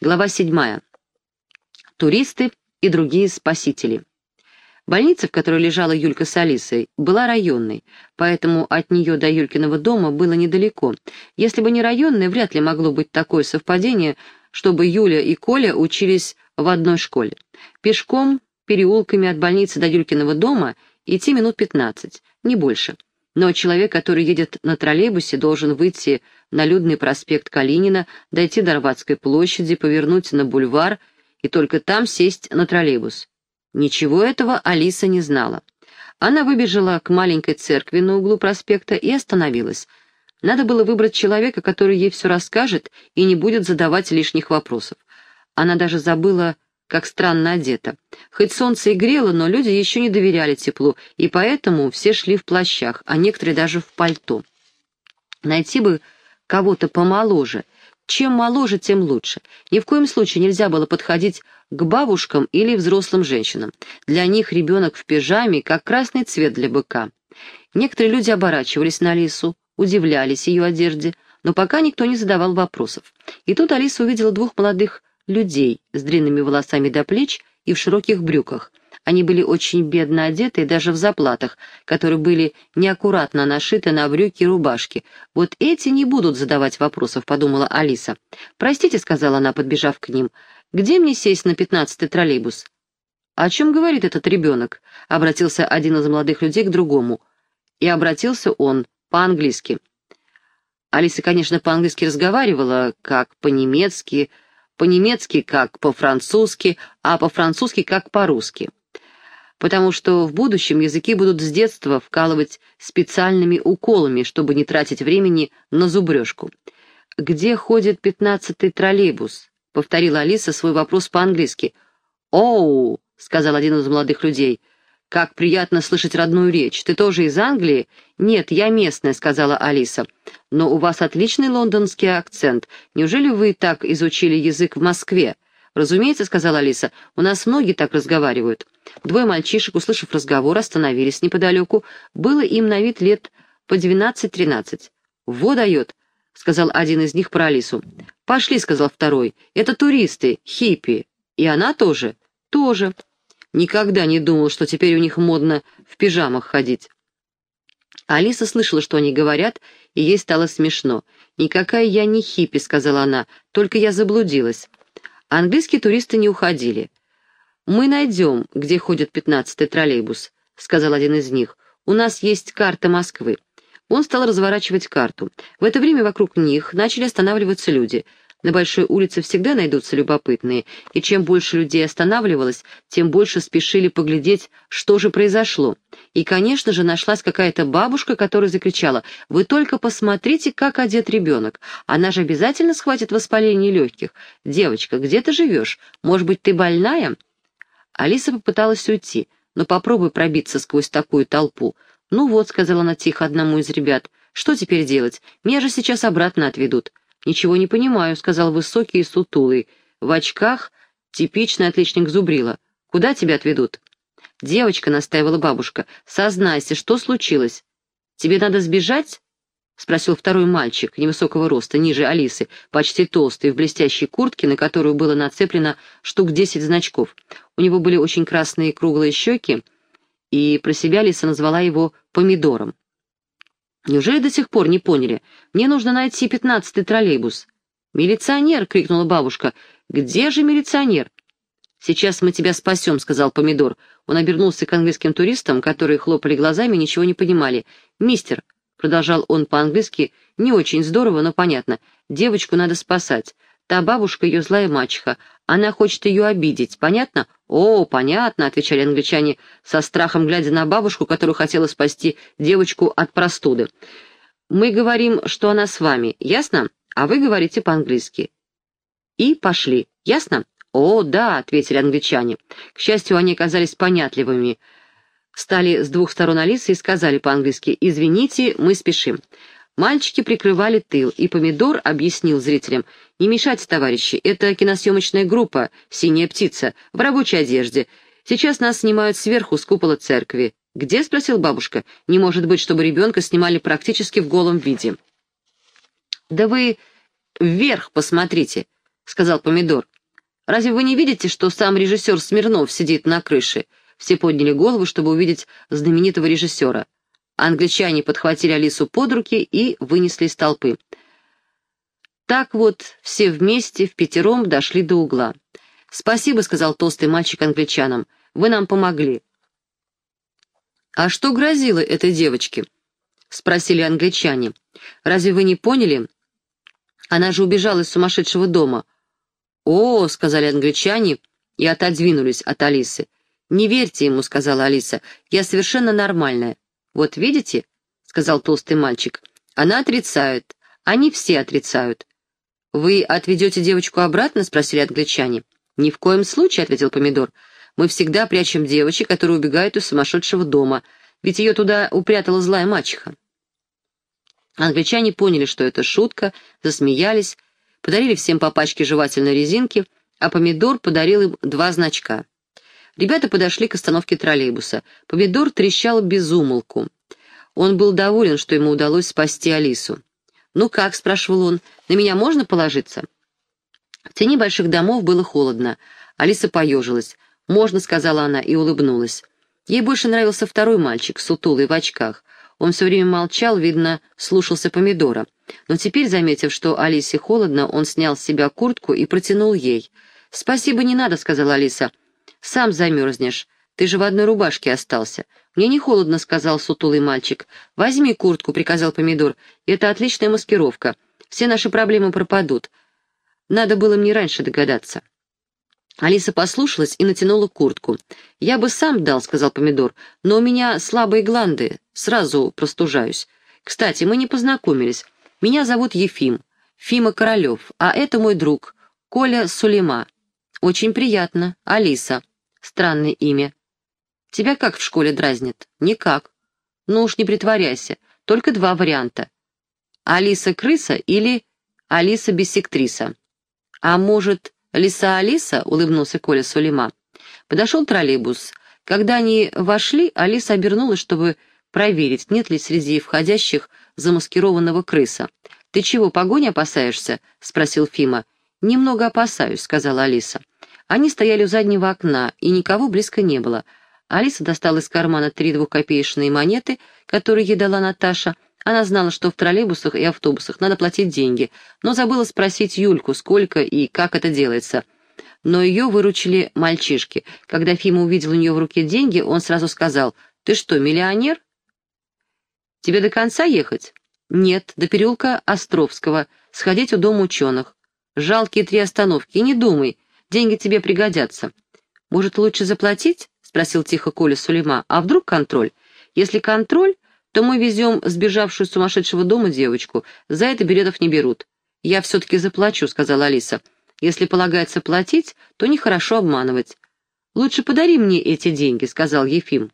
Глава 7. Туристы и другие спасители. Больница, в которой лежала Юлька с Алисой, была районной, поэтому от нее до Юлькиного дома было недалеко. Если бы не районная, вряд ли могло быть такое совпадение, чтобы Юля и Коля учились в одной школе. Пешком, переулками от больницы до Юлькиного дома идти минут 15, не больше. Но человек, который едет на троллейбусе, должен выйти на людный проспект Калинина, дойти до Арбатской площади, повернуть на бульвар и только там сесть на троллейбус. Ничего этого Алиса не знала. Она выбежала к маленькой церкви на углу проспекта и остановилась. Надо было выбрать человека, который ей все расскажет и не будет задавать лишних вопросов. Она даже забыла, как странно одета. Хоть солнце и грело, но люди еще не доверяли теплу, и поэтому все шли в плащах, а некоторые даже в пальто. Найти бы кого-то помоложе. Чем моложе, тем лучше. Ни в коем случае нельзя было подходить к бабушкам или взрослым женщинам. Для них ребенок в пижаме, как красный цвет для быка. Некоторые люди оборачивались на Алису, удивлялись ее одежде, но пока никто не задавал вопросов. И тут Алиса увидела двух молодых людей с длинными волосами до плеч и в широких брюках. Они были очень бедно одеты, даже в заплатах, которые были неаккуратно нашиты на брюки и рубашки. «Вот эти не будут задавать вопросов», — подумала Алиса. «Простите», — сказала она, подбежав к ним, — «где мне сесть на пятнадцатый троллейбус?» «О чем говорит этот ребенок?» — обратился один из молодых людей к другому. И обратился он по-английски. Алиса, конечно, по-английски разговаривала, как по-немецки, по-немецки как по-французски, а по-французски как по-русски. Потому что в будущем языки будут с детства вкалывать специальными уколами, чтобы не тратить времени на зубрежку. «Где ходит пятнадцатый троллейбус?» — повторила Алиса свой вопрос по-английски. «Оу!» — сказал один из молодых людей. «Как приятно слышать родную речь. Ты тоже из Англии?» «Нет, я местная», — сказала Алиса. «Но у вас отличный лондонский акцент. Неужели вы так изучили язык в Москве?» «Разумеется», — сказала Алиса, — «у нас многие так разговаривают». Двое мальчишек, услышав разговор, остановились неподалеку. Было им на вид лет по двенадцать-тринадцать. «Во дает», — сказал один из них про Алису. «Пошли», — сказал второй, — «это туристы, хиппи». «И она тоже?» «Тоже». Никогда не думал, что теперь у них модно в пижамах ходить. Алиса слышала, что они говорят, и ей стало смешно. «Никакая я не хиппи», — сказала она, — «только я заблудилась». Английские туристы не уходили. «Мы найдем, где ходит пятнадцатый троллейбус», — сказал один из них. «У нас есть карта Москвы». Он стал разворачивать карту. В это время вокруг них начали останавливаться люди — на большой улице всегда найдутся любопытные, и чем больше людей останавливалось, тем больше спешили поглядеть, что же произошло. И, конечно же, нашлась какая-то бабушка, которая закричала «Вы только посмотрите, как одет ребенок! Она же обязательно схватит воспаление легких! Девочка, где ты живешь? Может быть, ты больная?» Алиса попыталась уйти, но попробуй пробиться сквозь такую толпу. «Ну вот», — сказала она тихо одному из ребят, — «что теперь делать? Меня же сейчас обратно отведут». «Ничего не понимаю», — сказал высокий и сутулый. В очках типичный отличник зубрила. «Куда тебя отведут?» «Девочка», — настаивала бабушка, — «сознайся, что случилось? Тебе надо сбежать?» — спросил второй мальчик, невысокого роста, ниже Алисы, почти толстый, в блестящей куртке, на которую было нацеплено штук десять значков. У него были очень красные круглые щеки, и про себя Алиса назвала его «помидором». Неужели до сих пор не поняли? Мне нужно найти пятнадцатый троллейбус». «Милиционер!» — крикнула бабушка. «Где же милиционер?» «Сейчас мы тебя спасем», — сказал Помидор. Он обернулся к английским туристам, которые хлопали глазами и ничего не понимали. «Мистер», — продолжал он по-английски, — «не очень здорово, но понятно. Девочку надо спасать. Та бабушка ее злая мачеха. Она хочет ее обидеть. Понятно? О, понятно, отвечали англичане со страхом, глядя на бабушку, которую хотела спасти девочку от простуды. Мы говорим, что она с вами. Ясно? А вы говорите по-английски. И пошли. Ясно? О, да, ответили англичане. К счастью, они оказались понятливыми. Стали с двух сторон Алисы и сказали по-английски «Извините, мы спешим». Мальчики прикрывали тыл, и Помидор объяснил зрителям, «Не мешайте, товарищи, это киносъемочная группа «Синяя птица» в рабочей одежде. Сейчас нас снимают сверху с купола церкви». «Где?» — спросил бабушка. «Не может быть, чтобы ребенка снимали практически в голом виде». «Да вы вверх посмотрите», — сказал Помидор. «Разве вы не видите, что сам режиссер Смирнов сидит на крыше?» Все подняли голову, чтобы увидеть знаменитого режиссера. Англичане подхватили Алису под руки и вынесли из толпы. Так вот, все вместе, в пятером, дошли до угла. «Спасибо», — сказал толстый мальчик англичанам, — «вы нам помогли». «А что грозило этой девочке?» — спросили англичане. «Разве вы не поняли? Она же убежала из сумасшедшего дома». «О», — сказали англичане и отодвинулись от Алисы. «Не верьте ему», — сказала Алиса, — «я совершенно нормальная». «Вот видите», — сказал толстый мальчик, — «она отрицает. Они все отрицают». «Вы отведете девочку обратно?» — спросили англичане. «Ни в коем случае», — ответил Помидор. «Мы всегда прячем девочек, которые убегают из сумасшедшего дома, ведь ее туда упрятала злая мачеха». Англичане поняли, что это шутка, засмеялись, подарили всем по пачке жевательной резинки, а Помидор подарил им два значка. Ребята подошли к остановке троллейбуса. Помидор трещал без умолку. Он был доволен, что ему удалось спасти Алису. «Ну как?» — спрашивал он. «На меня можно положиться?» В тени больших домов было холодно. Алиса поежилась. «Можно», — сказала она и улыбнулась. Ей больше нравился второй мальчик, сутулый, в очках. Он все время молчал, видно, слушался помидора. Но теперь, заметив, что Алисе холодно, он снял с себя куртку и протянул ей. «Спасибо, не надо», — сказала Алиса. «Сам замерзнешь. Ты же в одной рубашке остался». «Мне не холодно», — сказал сутулый мальчик. «Возьми куртку», — приказал помидор. «Это отличная маскировка. Все наши проблемы пропадут. Надо было мне раньше догадаться». Алиса послушалась и натянула куртку. «Я бы сам дал», — сказал помидор, — «но у меня слабые гланды, сразу простужаюсь. Кстати, мы не познакомились. Меня зовут Ефим, Фима Королев, а это мой друг, Коля Сулейма. Очень приятно, Алиса. Странное имя. Тебя как в школе дразнят? Никак. Ну уж не притворяйся, только два варианта. Алиса-крыса или Алиса-биссектриса. А может, Лиса-Алиса? — улыбнулся Коля Сулейма. Подошел троллейбус. Когда они вошли, Алиса обернулась, чтобы проверить, нет ли среди входящих замаскированного крыса. «Ты чего, погони опасаешься?» — спросил Фима. «Немного опасаюсь», — сказала Алиса. Они стояли у заднего окна, и никого близко не было. Алиса достала из кармана три двухкопеечные монеты, которые ей дала Наташа. Она знала, что в троллейбусах и автобусах надо платить деньги, но забыла спросить Юльку, сколько и как это делается. Но ее выручили мальчишки. Когда Фима увидел у нее в руке деньги, он сразу сказал, «Ты что, миллионер?» «Тебе до конца ехать?» «Нет, до переулка Островского, сходить у дома ученых. Жалкие три остановки, не думай, деньги тебе пригодятся». «Может, лучше заплатить?» — спросил тихо Коля Сулейма. «А вдруг контроль? Если контроль, то мы везем сбежавшую с сумасшедшего дома девочку. За это билетов не берут». «Я все-таки заплачу», — сказала Алиса. «Если полагается платить, то нехорошо обманывать». «Лучше подари мне эти деньги», — сказал Ефим.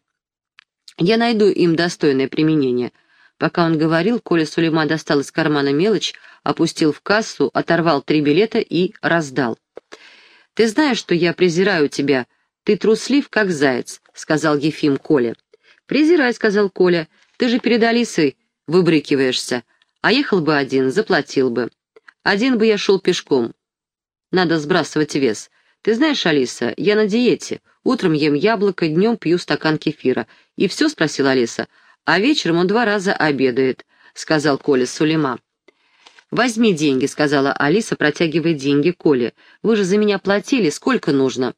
«Я найду им достойное применение». Пока он говорил, Коля Сулейма достал из кармана мелочь, опустил в кассу, оторвал три билета и раздал. «Ты знаешь, что я презираю тебя», «Ты труслив, как заяц», — сказал Ефим Коле. «Презирай», — сказал Коля, — «ты же перед Алисой выбрыкиваешься. А ехал бы один, заплатил бы. Один бы я шел пешком. Надо сбрасывать вес. Ты знаешь, Алиса, я на диете. Утром ем яблоко, днем пью стакан кефира. И все?» — спросила Алиса. «А вечером он два раза обедает», — сказал Коля Сулейма. «Возьми деньги», — сказала Алиса, протягивая деньги Коле. «Вы же за меня платили. Сколько нужно?»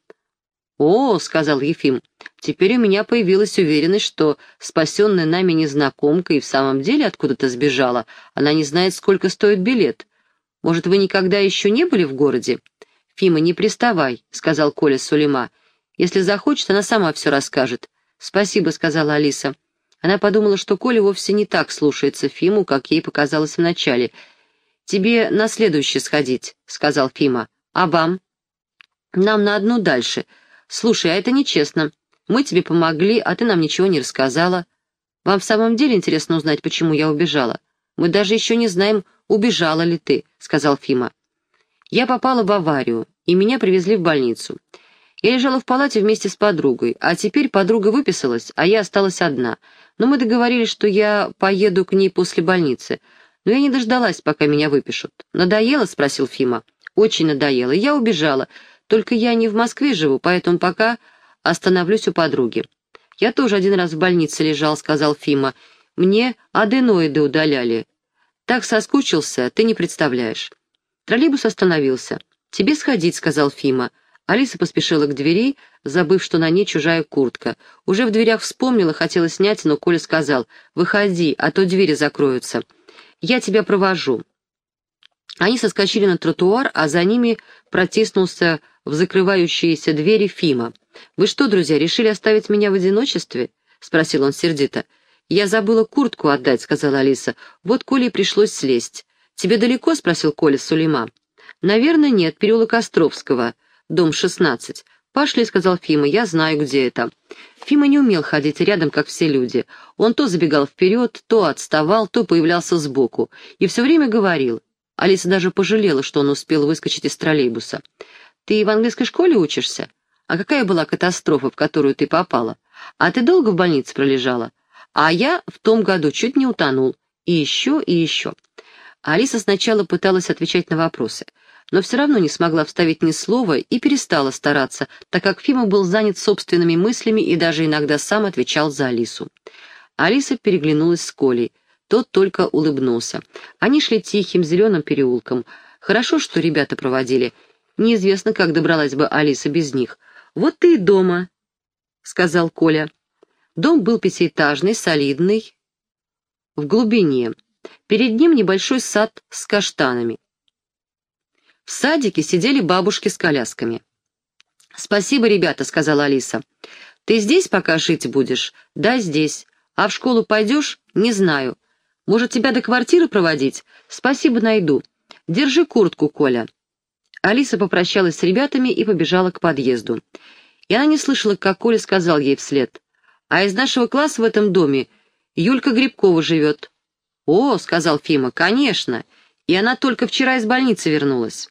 «О», — сказал Ефим, — «теперь у меня появилась уверенность, что спасенная нами незнакомка и в самом деле откуда-то сбежала. Она не знает, сколько стоит билет. Может, вы никогда еще не были в городе?» «Фима, не приставай», — сказал Коля Сулейма. «Если захочет, она сама все расскажет». «Спасибо», — сказала Алиса. Она подумала, что Коля вовсе не так слушается Фиму, как ей показалось вначале. «Тебе на следующее сходить», — сказал Фима. «А вам?» «Нам на одну дальше», «Слушай, а это нечестно. Мы тебе помогли, а ты нам ничего не рассказала. Вам в самом деле интересно узнать, почему я убежала? Мы даже еще не знаем, убежала ли ты», — сказал Фима. «Я попала в аварию, и меня привезли в больницу. Я лежала в палате вместе с подругой, а теперь подруга выписалась, а я осталась одна. Но мы договорились, что я поеду к ней после больницы. Но я не дождалась, пока меня выпишут. «Надоело?» — спросил Фима. Очень надоело. Я убежала. Только я не в Москве живу, поэтому пока остановлюсь у подруги. «Я тоже один раз в больнице лежал», — сказал Фима. «Мне аденоиды удаляли. Так соскучился, ты не представляешь». Троллейбус остановился. «Тебе сходить», — сказал Фима. Алиса поспешила к двери, забыв, что на ней чужая куртка. Уже в дверях вспомнила, хотела снять, но Коля сказал, «Выходи, а то двери закроются. Я тебя провожу». Они соскочили на тротуар, а за ними протиснулся в закрывающиеся двери Фима. «Вы что, друзья, решили оставить меня в одиночестве?» — спросил он сердито. «Я забыла куртку отдать», — сказала Алиса. «Вот Коле пришлось слезть». «Тебе далеко?» — спросил Коля Сулейма. «Наверное, нет, переулок Островского, дом 16. «Пошли», — сказал Фима, — «я знаю, где это». Фима не умел ходить рядом, как все люди. Он то забегал вперед, то отставал, то появлялся сбоку. И все время говорил. Алиса даже пожалела, что он успел выскочить из троллейбуса. «Ты в английской школе учишься? А какая была катастрофа, в которую ты попала? А ты долго в больнице пролежала? А я в том году чуть не утонул. И еще, и еще». Алиса сначала пыталась отвечать на вопросы, но все равно не смогла вставить ни слова и перестала стараться, так как Фима был занят собственными мыслями и даже иногда сам отвечал за Алису. Алиса переглянулась с Колей. Тот только улыбнулся. Они шли тихим зеленым переулком. Хорошо, что ребята проводили. Неизвестно, как добралась бы Алиса без них. «Вот ты и дома», — сказал Коля. Дом был пятиэтажный, солидный, в глубине. Перед ним небольшой сад с каштанами. В садике сидели бабушки с колясками. «Спасибо, ребята», — сказала Алиса. «Ты здесь пока жить будешь?» «Да, здесь. А в школу пойдешь?» «Не знаю. Может, тебя до квартиры проводить? Спасибо, найду. Держи куртку, Коля». Алиса попрощалась с ребятами и побежала к подъезду. И она не слышала, как Коля сказал ей вслед. «А из нашего класса в этом доме Юлька Грибкова живет». «О», — сказал Фима, — «конечно. И она только вчера из больницы вернулась».